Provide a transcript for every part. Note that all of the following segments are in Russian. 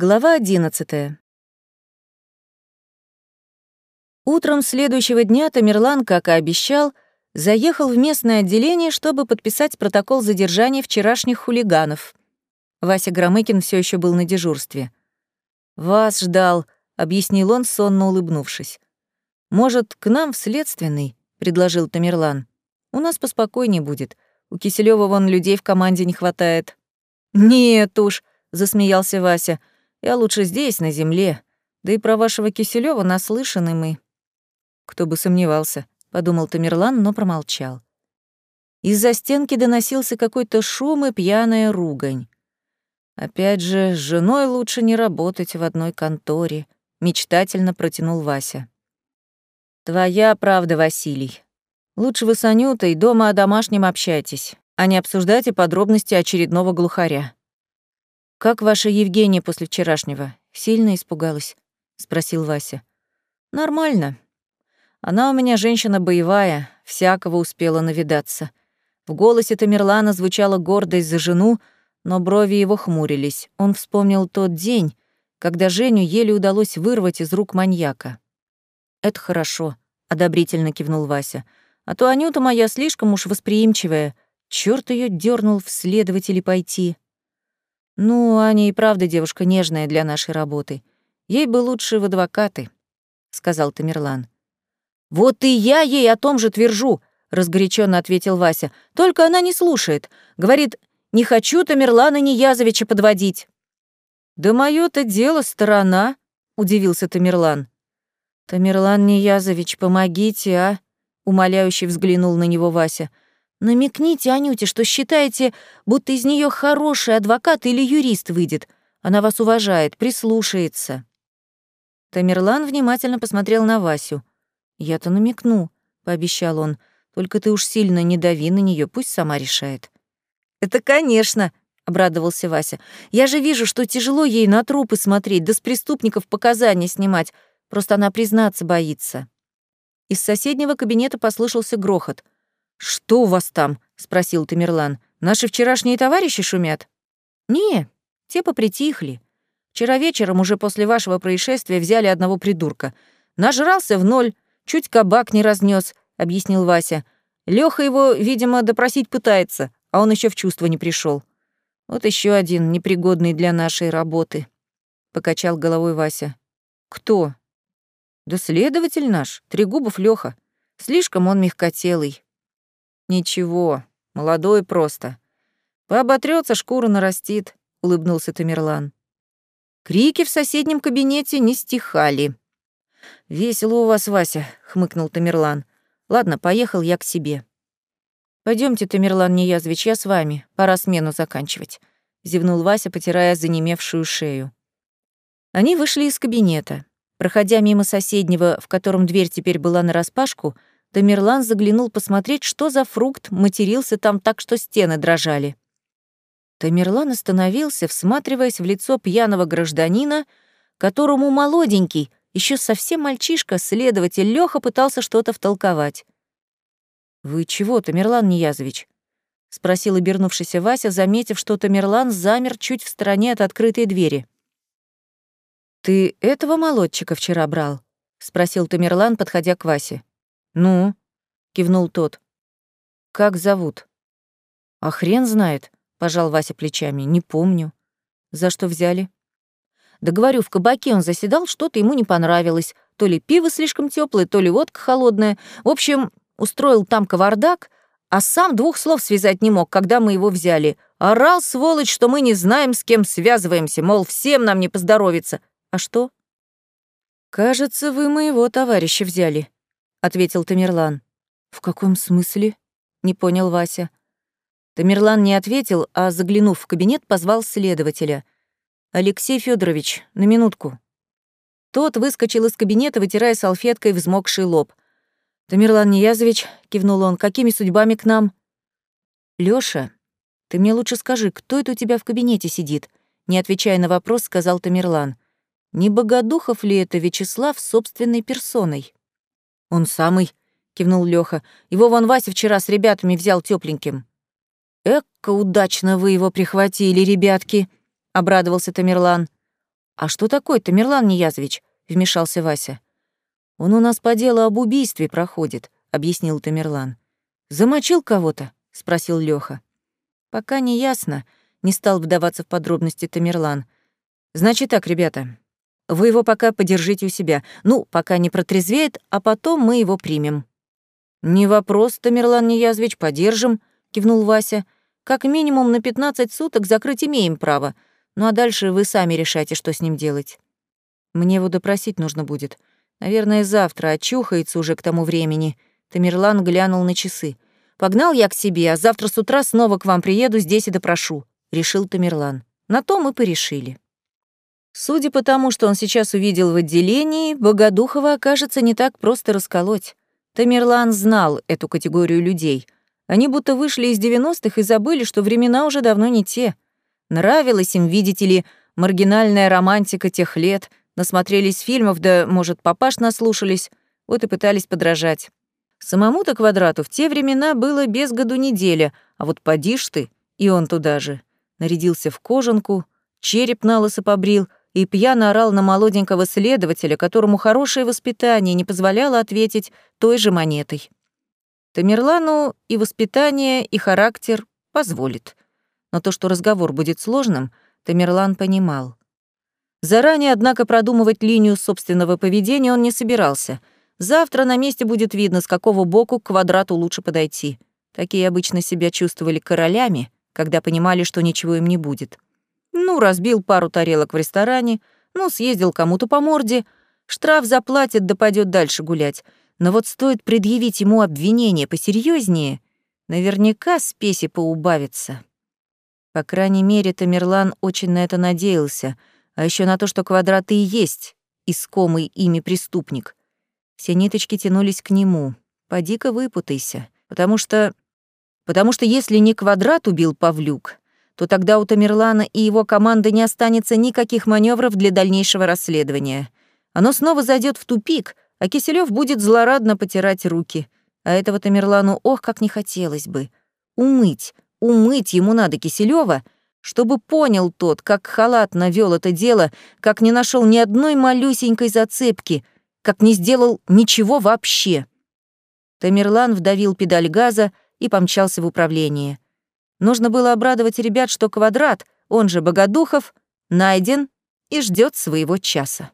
Глава 11. Утром следующего дня Тамерлан, как и обещал, заехал в местное отделение, чтобы подписать протокол задержания вчерашних хулиганов. Вася Громыкин все еще был на дежурстве. «Вас ждал», — объяснил он, сонно улыбнувшись. «Может, к нам в следственный?» — предложил Тамерлан. «У нас поспокойнее будет. У Киселева вон людей в команде не хватает». «Нет уж», — засмеялся Вася. Я лучше здесь, на земле. Да и про вашего Киселёва наслышаны мы. Кто бы сомневался, подумал Тамерлан, но промолчал. Из-за стенки доносился какой-то шум и пьяная ругань. Опять же, с женой лучше не работать в одной конторе, мечтательно протянул Вася. Твоя правда, Василий. Лучше вы с Анютой дома о домашнем общайтесь, а не обсуждайте подробности очередного глухаря. «Как ваша Евгения после вчерашнего? Сильно испугалась?» — спросил Вася. «Нормально. Она у меня женщина боевая, всякого успела навидаться». В голосе Тамерлана звучала гордость за жену, но брови его хмурились. Он вспомнил тот день, когда Женю еле удалось вырвать из рук маньяка. «Это хорошо», — одобрительно кивнул Вася. «А то Анюта моя слишком уж восприимчивая. Чёрт её дёрнул в следователи пойти». «Ну, Аня и правда девушка нежная для нашей работы. Ей бы лучше в адвокаты», — сказал Тамерлан. «Вот и я ей о том же твержу», — разгоряченно ответил Вася. «Только она не слушает. Говорит, не хочу Тамерлана Ниязовича подводить». «Да моё-то дело сторона», — удивился Тамерлан. «Тамерлан Ниязович, помогите, а?» — умоляюще взглянул на него Вася. Намекните Анюте, что считаете, будто из нее хороший адвокат или юрист выйдет. Она вас уважает, прислушается. Тамерлан внимательно посмотрел на Васю. «Я-то намекну», — пообещал он. «Только ты уж сильно не дави на нее, пусть сама решает». «Это конечно», — обрадовался Вася. «Я же вижу, что тяжело ей на трупы смотреть, да с преступников показания снимать. Просто она признаться боится». Из соседнего кабинета послышался грохот — «Что у вас там?» — спросил Тамерлан. «Наши вчерашние товарищи шумят?» «Не, те попритихли. Вчера вечером уже после вашего происшествия взяли одного придурка. Нажрался в ноль, чуть кабак не разнес, объяснил Вася. Лёха его, видимо, допросить пытается, а он еще в чувство не пришел. Вот еще один непригодный для нашей работы», — покачал головой Вася. «Кто?» «Да следователь наш, Трегубов Лёха. Слишком он мягкотелый». Ничего, молодой просто. Пооботрётся, шкура нарастит, улыбнулся Тамерлан. Крики в соседнем кабинете не стихали. Весело у вас, Вася, хмыкнул Тамерлан. Ладно, поехал я к себе. Пойдемте, Тамерлан Неязвич, я с вами. Пора смену заканчивать, зевнул Вася, потирая занемевшую шею. Они вышли из кабинета. Проходя мимо соседнего, в котором дверь теперь была нараспашку, Тамерлан заглянул посмотреть, что за фрукт матерился там так, что стены дрожали. Тамерлан остановился, всматриваясь в лицо пьяного гражданина, которому молоденький, еще совсем мальчишка, следователь Лёха пытался что-то втолковать. «Вы чего, Тамерлан Ниязович?» — спросил обернувшийся Вася, заметив, что Тамерлан замер чуть в стороне от открытой двери. «Ты этого молодчика вчера брал?» — спросил Тамерлан, подходя к Васе. «Ну?» — кивнул тот. «Как зовут?» «А хрен знает», — пожал Вася плечами. «Не помню». «За что взяли?» «Да говорю, в кабаке он заседал, что-то ему не понравилось. То ли пиво слишком теплое, то ли водка холодная. В общем, устроил там кавардак, а сам двух слов связать не мог, когда мы его взяли. Орал, сволочь, что мы не знаем, с кем связываемся, мол, всем нам не поздоровится. А что?» «Кажется, вы моего товарища взяли», — ответил Тамерлан. «В каком смысле?» — не понял Вася. Тамерлан не ответил, а, заглянув в кабинет, позвал следователя. «Алексей Федорович, на минутку». Тот выскочил из кабинета, вытирая салфеткой взмокший лоб. «Тамерлан Ниязович», — кивнул он, — «какими судьбами к нам?» «Лёша, ты мне лучше скажи, кто это у тебя в кабинете сидит?» Не отвечая на вопрос, сказал Тамерлан. «Не Богодухов ли это Вячеслав собственной персоной?» «Он самый», — кивнул Лёха. «Его вон Вася вчера с ребятами взял тёпленьким». «Эка удачно вы его прихватили, ребятки», — обрадовался Тамерлан. «А что такое Тамерлан Ниязович?» — вмешался Вася. «Он у нас по делу об убийстве проходит», — объяснил Тамерлан. «Замочил кого-то?» — спросил Лёха. «Пока не ясно», — не стал вдаваться в подробности Тамерлан. «Значит так, ребята, вы его пока подержите у себя. Ну, пока не протрезвеет, а потом мы его примем». «Не вопрос, Тамерлан Ниязович, подержим», — кивнул Вася. «Как минимум на 15 суток закрыть имеем право. Ну а дальше вы сами решайте, что с ним делать. Мне его допросить нужно будет. Наверное, завтра очухается уже к тому времени». Тамерлан глянул на часы. «Погнал я к себе, а завтра с утра снова к вам приеду, здесь и допрошу», — решил Тамерлан. На то мы порешили. Судя по тому, что он сейчас увидел в отделении, Богодухова окажется не так просто расколоть. Тамерлан знал эту категорию людей. Они будто вышли из 90-х и забыли, что времена уже давно не те. Нравилась им, видите ли, маргинальная романтика тех лет, насмотрелись фильмов, да, может, папаш наслушались, вот и пытались подражать. Самому-то квадрату в те времена было без году неделя, а вот подишь ты, и он туда же. Нарядился в кожанку, череп на побрил — и пьяно орал на молоденького следователя, которому хорошее воспитание не позволяло ответить той же монетой. Тамерлану и воспитание, и характер позволит. Но то, что разговор будет сложным, Тамерлан понимал. Заранее, однако, продумывать линию собственного поведения он не собирался. Завтра на месте будет видно, с какого боку к квадрату лучше подойти. Такие обычно себя чувствовали королями, когда понимали, что ничего им не будет. Ну, разбил пару тарелок в ресторане, ну, съездил кому-то по морде, штраф заплатит да пойдет дальше гулять. Но вот стоит предъявить ему обвинение посерьезнее, наверняка спеси поубавится. По крайней мере, Тамерлан очень на это надеялся, а еще на то, что квадраты и есть искомый ими преступник. Все ниточки тянулись к нему. Поди-ка выпутайся, потому что... Потому что если не квадрат убил Павлюк, то тогда у Тамерлана и его команды не останется никаких маневров для дальнейшего расследования. Оно снова зайдет в тупик, а Киселев будет злорадно потирать руки. А этого Тамерлану ох, как не хотелось бы. Умыть, умыть ему надо Киселева, чтобы понял тот, как халатно вел это дело, как не нашел ни одной малюсенькой зацепки, как не сделал ничего вообще. Тамерлан вдавил педаль газа и помчался в управление. Нужно было обрадовать ребят, что квадрат, он же Богодухов, найден и ждет своего часа.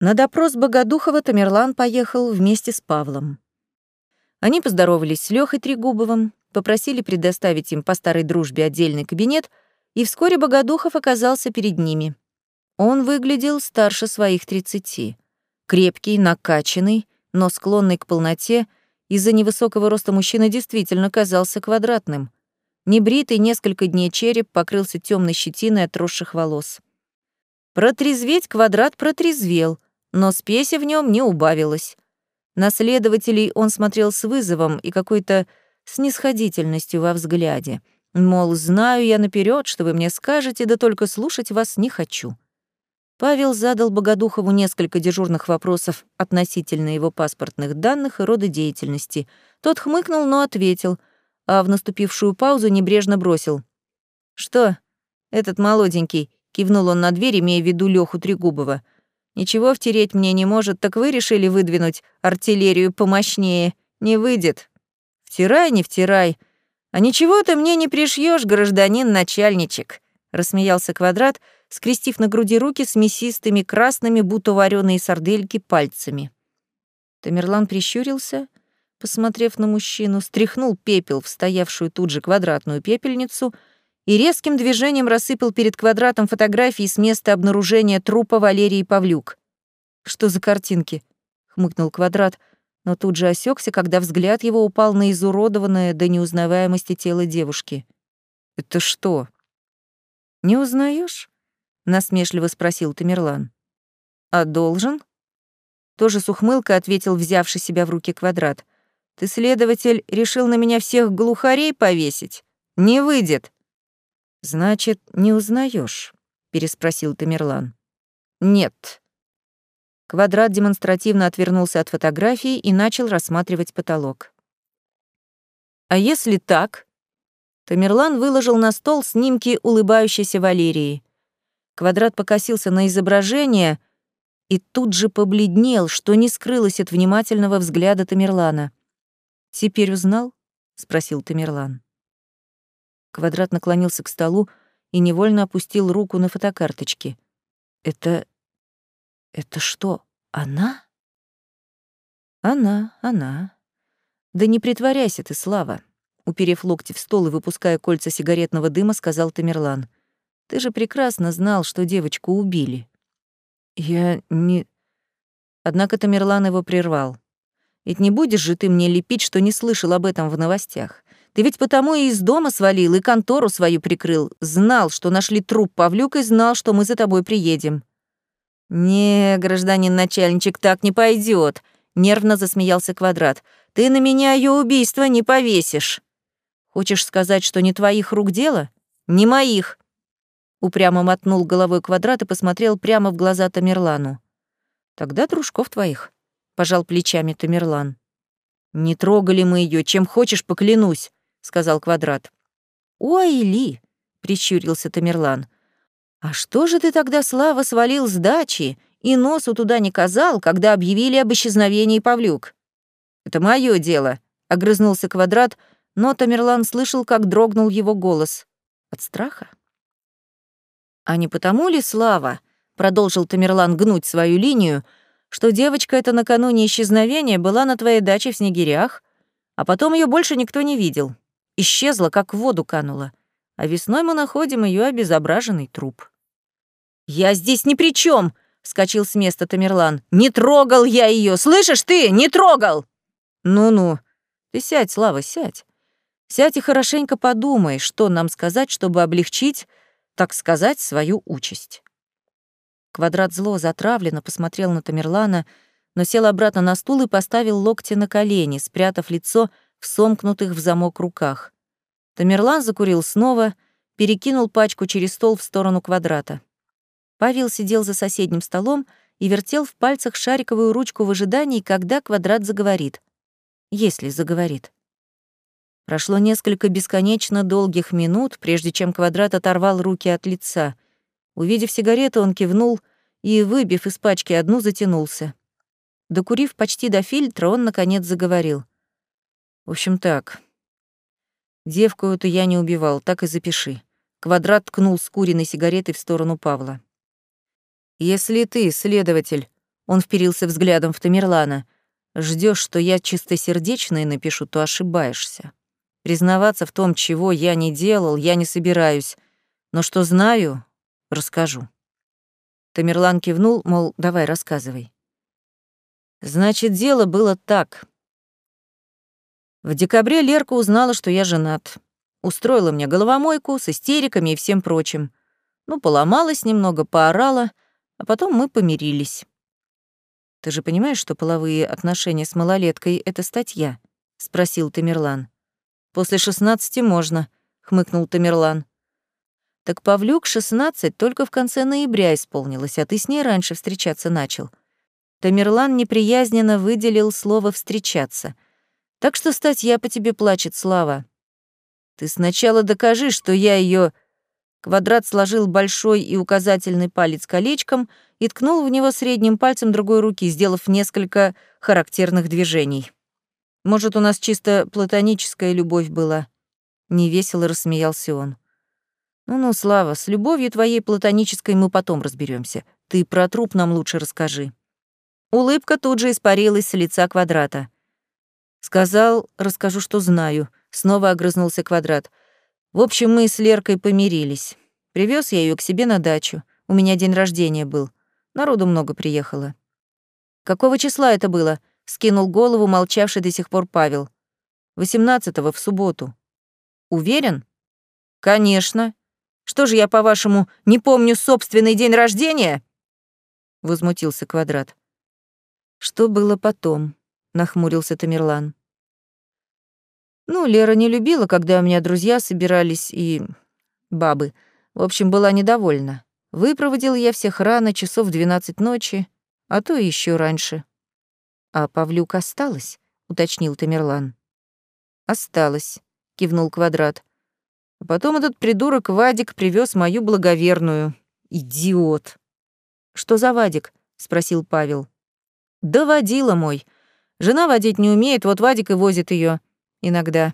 На допрос Богодухова Тамерлан поехал вместе с Павлом. Они поздоровались с Лёхой Трегубовым, попросили предоставить им по старой дружбе отдельный кабинет, и вскоре Богодухов оказался перед ними. Он выглядел старше своих тридцати. Крепкий, накачанный, но склонный к полноте, из-за невысокого роста мужчина действительно казался квадратным. Небритый несколько дней череп покрылся темной щетиной отросших волос. Протрезветь квадрат протрезвел, но спеси в нем не убавилось. На следователей он смотрел с вызовом и какой-то снисходительностью во взгляде. Мол, знаю я наперед, что вы мне скажете, да только слушать вас не хочу. Павел задал Богодухову несколько дежурных вопросов относительно его паспортных данных и рода деятельности. Тот хмыкнул, но ответил — а в наступившую паузу небрежно бросил. «Что? Этот молоденький?» — кивнул он на дверь, имея в виду Лёху Трегубова. «Ничего втереть мне не может, так вы решили выдвинуть артиллерию помощнее. Не выйдет. Втирай, не втирай. А ничего ты мне не пришьешь, гражданин начальничек», — рассмеялся Квадрат, скрестив на груди руки с мясистыми красными, будто вареные сардельки, пальцами. Тамерлан прищурился — посмотрев на мужчину, стряхнул пепел в стоявшую тут же квадратную пепельницу и резким движением рассыпал перед квадратом фотографии с места обнаружения трупа Валерии Павлюк. «Что за картинки?» — хмыкнул квадрат, но тут же осекся, когда взгляд его упал на изуродованное до неузнаваемости тело девушки. «Это что?» «Не узнаешь? насмешливо спросил Тамерлан. «А должен?» Тоже с ухмылкой ответил взявший себя в руки квадрат. Ты, следователь, решил на меня всех глухарей повесить? Не выйдет. Значит, не узнаешь? переспросил Тамерлан. Нет. Квадрат демонстративно отвернулся от фотографии и начал рассматривать потолок. А если так? Тамерлан выложил на стол снимки улыбающейся Валерии. Квадрат покосился на изображение и тут же побледнел, что не скрылось от внимательного взгляда Тамерлана. «Теперь узнал?» — спросил Тамерлан. Квадрат наклонился к столу и невольно опустил руку на фотокарточки. «Это... это что, она?» «Она, она. Да не притворяйся ты, Слава», — уперев локти в стол и выпуская кольца сигаретного дыма, сказал Тамерлан. «Ты же прекрасно знал, что девочку убили». «Я не...» Однако Тамерлан его прервал. «Ведь не будешь же ты мне лепить, что не слышал об этом в новостях. Ты ведь потому и из дома свалил, и контору свою прикрыл. Знал, что нашли труп Павлюк, и знал, что мы за тобой приедем». «Не, гражданин начальничек, так не пойдет, нервно засмеялся Квадрат. «Ты на меня ее убийство не повесишь». «Хочешь сказать, что не твоих рук дело?» «Не моих», Упрямо мотнул головой квадрат и посмотрел прямо в глаза Тамерлану. «Тогда дружков твоих», — пожал плечами Тамерлан. «Не трогали мы ее, чем хочешь, поклянусь», — сказал квадрат. «Ой, Ли», — прищурился Тамерлан. «А что же ты тогда, Слава, свалил с дачи и носу туда не казал, когда объявили об исчезновении Павлюк?» «Это мое дело», — огрызнулся квадрат, но Тамерлан слышал, как дрогнул его голос. «От страха?» «А не потому ли, Слава?» — продолжил Тамерлан гнуть свою линию, что девочка эта накануне исчезновения была на твоей даче в Снегирях, а потом ее больше никто не видел. Исчезла, как в воду канула. А весной мы находим ее обезображенный труп. «Я здесь ни при чем! вскочил с места Тамерлан. «Не трогал я ее, Слышишь ты? Не трогал!» «Ну-ну. Ты сядь, Слава, сядь. Сядь и хорошенько подумай, что нам сказать, чтобы облегчить так сказать, свою участь. Квадрат зло затравленно посмотрел на Тамерлана, но сел обратно на стул и поставил локти на колени, спрятав лицо в сомкнутых в замок руках. Тамерлан закурил снова, перекинул пачку через стол в сторону квадрата. Павел сидел за соседним столом и вертел в пальцах шариковую ручку в ожидании, когда квадрат заговорит. Если заговорит. Прошло несколько бесконечно долгих минут, прежде чем Квадрат оторвал руки от лица. Увидев сигарету, он кивнул и, выбив из пачки одну, затянулся. Докурив почти до фильтра, он, наконец, заговорил. «В общем так. Девку эту я не убивал, так и запиши». Квадрат ткнул с куриной сигаретой в сторону Павла. «Если ты, следователь...» Он вперился взглядом в Тамерлана. ждешь, что я чистосердечное напишу, то ошибаешься. Признаваться в том, чего я не делал, я не собираюсь. Но что знаю, расскажу. Тамерлан кивнул, мол, давай, рассказывай. Значит, дело было так. В декабре Лерка узнала, что я женат. Устроила мне головомойку с истериками и всем прочим. Ну, поломалась немного, поорала, а потом мы помирились. Ты же понимаешь, что половые отношения с малолеткой — это статья? — спросил Тамерлан. После шестнадцати можно, хмыкнул Тамерлан. Так Павлюк шестнадцать только в конце ноября исполнилось, а ты с ней раньше встречаться начал. Тамерлан неприязненно выделил слово «встречаться». Так что статья по тебе плачет, Слава. Ты сначала докажи, что я ее. Квадрат сложил большой и указательный палец колечком и ткнул в него средним пальцем другой руки, сделав несколько характерных движений. Может, у нас чисто платоническая любовь была?» Невесело рассмеялся он. «Ну-ну, Слава, с любовью твоей платонической мы потом разберемся. Ты про труп нам лучше расскажи». Улыбка тут же испарилась с лица квадрата. Сказал, расскажу, что знаю. Снова огрызнулся квадрат. В общем, мы с Леркой помирились. Привез я ее к себе на дачу. У меня день рождения был. Народу много приехало. Какого числа это было? — скинул голову молчавший до сих пор Павел. «Восемнадцатого, в субботу». «Уверен?» «Конечно. Что же я, по-вашему, не помню собственный день рождения?» Возмутился Квадрат. «Что было потом?» — нахмурился Тамерлан. «Ну, Лера не любила, когда у меня друзья собирались и... бабы. В общем, была недовольна. Выпроводил я всех рано, часов в двенадцать ночи, а то еще раньше. «А Павлюк осталась?» — уточнил Тамерлан. «Осталась», — кивнул Квадрат. А потом этот придурок Вадик привез мою благоверную. Идиот. Что за Вадик? спросил Павел. Да водила мой. Жена водить не умеет, вот Вадик и возит ее иногда.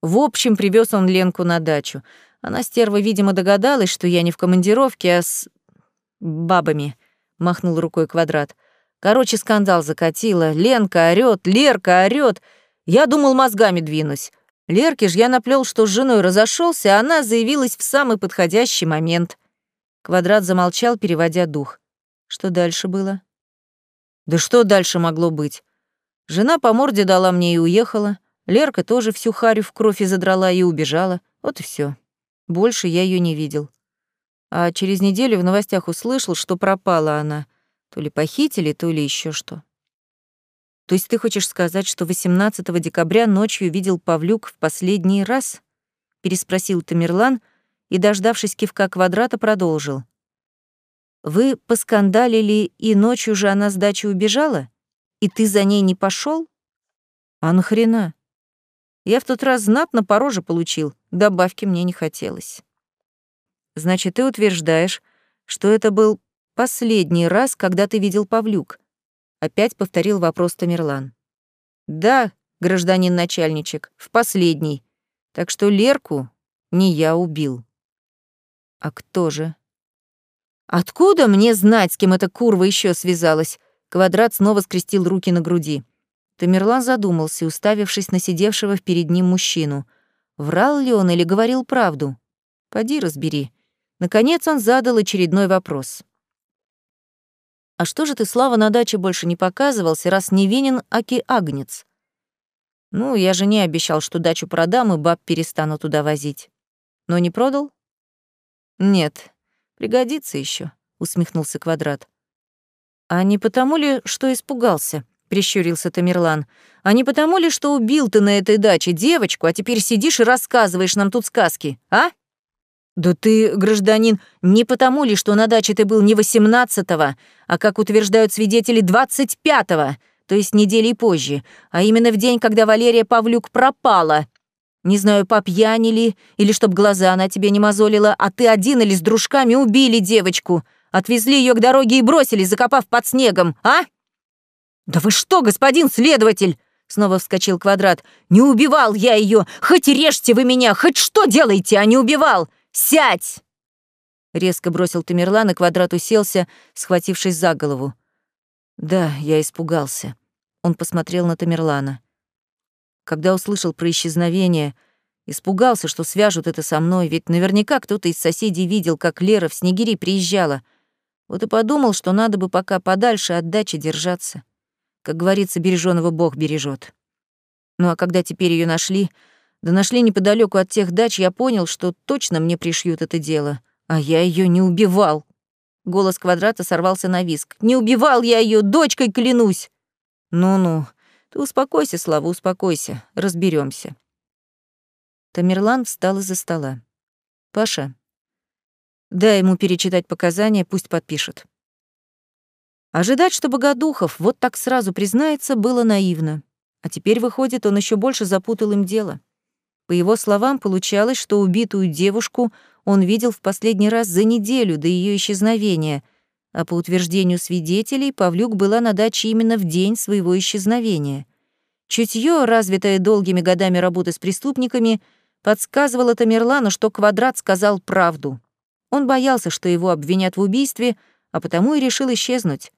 В общем, привез он Ленку на дачу. Она, стерва, видимо, догадалась, что я не в командировке, а с... бабами. Махнул рукой квадрат. Короче, скандал закатила. Ленка орёт, Лерка орёт. Я думал, мозгами двинусь. Лерке ж я наплел, что с женой разошелся, а она заявилась в самый подходящий момент. Квадрат замолчал, переводя дух. Что дальше было? Да что дальше могло быть? Жена по морде дала мне и уехала. Лерка тоже всю харю в кровь и задрала и убежала. Вот и все. Больше я ее не видел. А через неделю в новостях услышал, что пропала она. То ли похитили, то ли еще что. То есть ты хочешь сказать, что 18 декабря ночью видел Павлюк в последний раз? переспросил Тамерлан и, дождавшись кивка квадрата, продолжил. Вы поскандалили, и ночью же она с дачи убежала? И ты за ней не пошел? А нахрена? Я в тот раз знатно по роже получил, добавки мне не хотелось. Значит, ты утверждаешь, что это был последний раз, когда ты видел Павлюк? Опять повторил вопрос Тамерлан. Да, гражданин начальничек, в последний. Так что Лерку не я убил. А кто же? Откуда мне знать, с кем эта курва еще связалась? Квадрат снова скрестил руки на груди. Тамерлан задумался, уставившись на сидевшего перед ним мужчину. Врал ли он или говорил правду? Поди разбери. Наконец он задал очередной вопрос. «А что же ты, Слава, на даче больше не показывался, раз невинен Аки Агнец?» «Ну, я жене обещал, что дачу продам, и баб перестану туда возить. Но не продал?» «Нет, пригодится еще, усмехнулся Квадрат. «А не потому ли, что испугался?» — прищурился Тамерлан. «А не потому ли, что убил ты на этой даче девочку, а теперь сидишь и рассказываешь нам тут сказки, а?» «Да ты, гражданин, не потому ли, что на даче ты был не восемнадцатого, а, как утверждают свидетели, двадцать пятого, то есть недели позже, а именно в день, когда Валерия Павлюк пропала. Не знаю, по пьяни ли, или чтоб глаза она тебе не мозолила, а ты один или с дружками убили девочку, отвезли ее к дороге и бросили, закопав под снегом, а?» «Да вы что, господин следователь?» Снова вскочил квадрат. «Не убивал я ее! Хоть режьте вы меня! Хоть что делаете, а не убивал! Сядь!» Резко бросил Тамерлан, и квадрат уселся, схватившись за голову. «Да, я испугался». Он посмотрел на Тамерлана. Когда услышал про исчезновение, испугался, что свяжут это со мной, ведь наверняка кто-то из соседей видел, как Лера в Снегири приезжала. Вот и подумал, что надо бы пока подальше от дачи держаться. Как говорится, бережёного Бог бережет. Ну а когда теперь ее нашли, да нашли неподалеку от тех дач, я понял, что точно мне пришьют это дело. А я ее не убивал. Голос квадрата сорвался на виск. Не убивал я ее, дочкой клянусь. Ну-ну, ты успокойся, Слава, успокойся, разберемся. Тамерлан встал из-за стола. Паша, дай ему перечитать показания, пусть подпишет. Ожидать, что Богодухов вот так сразу признается, было наивно. А теперь, выходит, он еще больше запутал им дело. По его словам, получалось, что убитую девушку он видел в последний раз за неделю до ее исчезновения, а по утверждению свидетелей, Павлюк была на даче именно в день своего исчезновения. Чутье, развитое долгими годами работы с преступниками, подсказывало Тамерлану, что Квадрат сказал правду. Он боялся, что его обвинят в убийстве, а потому и решил исчезнуть.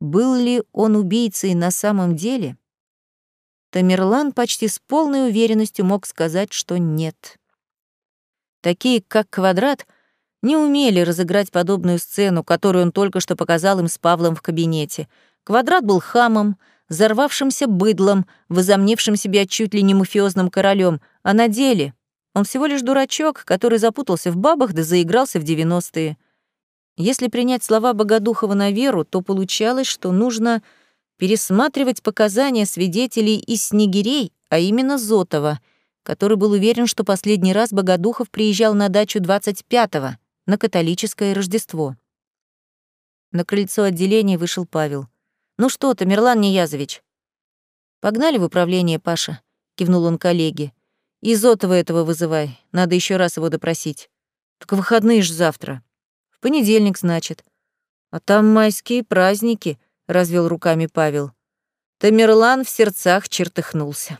Был ли он убийцей на самом деле? Тамерлан почти с полной уверенностью мог сказать, что нет. Такие, как Квадрат, не умели разыграть подобную сцену, которую он только что показал им с Павлом в кабинете. Квадрат был хамом, взорвавшимся быдлом, возомнившим себя чуть ли не мафиозным королем, а на деле он всего лишь дурачок, который запутался в бабах да заигрался в девяностые. Если принять слова Богодухова на веру, то получалось, что нужно пересматривать показания свидетелей из Снегирей, а именно Зотова, который был уверен, что последний раз Богодухов приезжал на дачу 25-го, на католическое Рождество. На крыльцо отделения вышел Павел. «Ну что ты, Мирлан Неязович?» «Погнали в управление, Паша», — кивнул он коллеге. «И Зотова этого вызывай, надо еще раз его допросить. Так выходные ж завтра». «В понедельник, значит. А там майские праздники, развел руками Павел. Тамерлан в сердцах чертыхнулся.